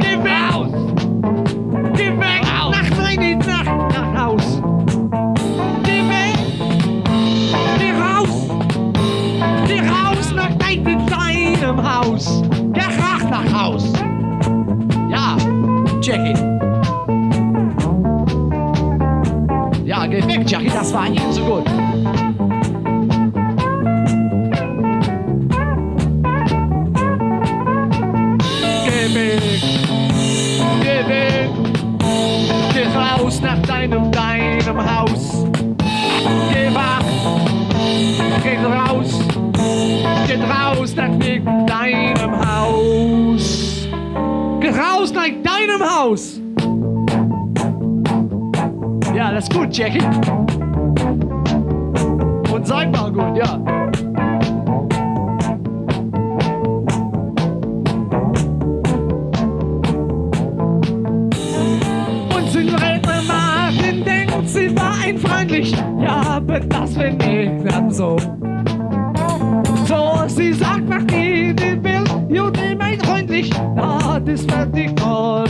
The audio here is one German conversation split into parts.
Geh weg! Geh weg! Meine Nacht nach Haus! Geh weg! Geh raus! Geh raus nach deinem, Haus! Geh rach nach Haus! Ja, Jackie. Ja, geh weg, Jackie, das war Ihnen so gut. Weg, geh weg, geh raus nach deinem, deinem Haus. Geh wach, geh raus, geh raus nach deinem Haus. Geh raus nach deinem Haus. Ja, das ist gut, Jackie. Und sag mal gut, ja. Ein freundlich, ja, aber das will ich werden so. So, sie sagt, die will, jo, die meint freundlich, na, das wird die gar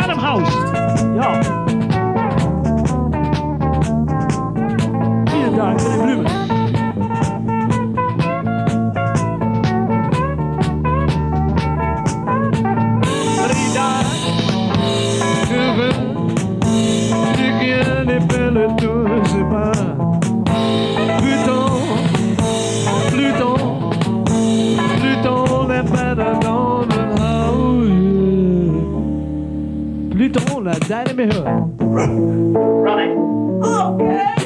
raus nach deinem Haus. Ja. Vielen Dank für die Blumen. Frida, je lytter under Dynamy Hood. Running. Okay.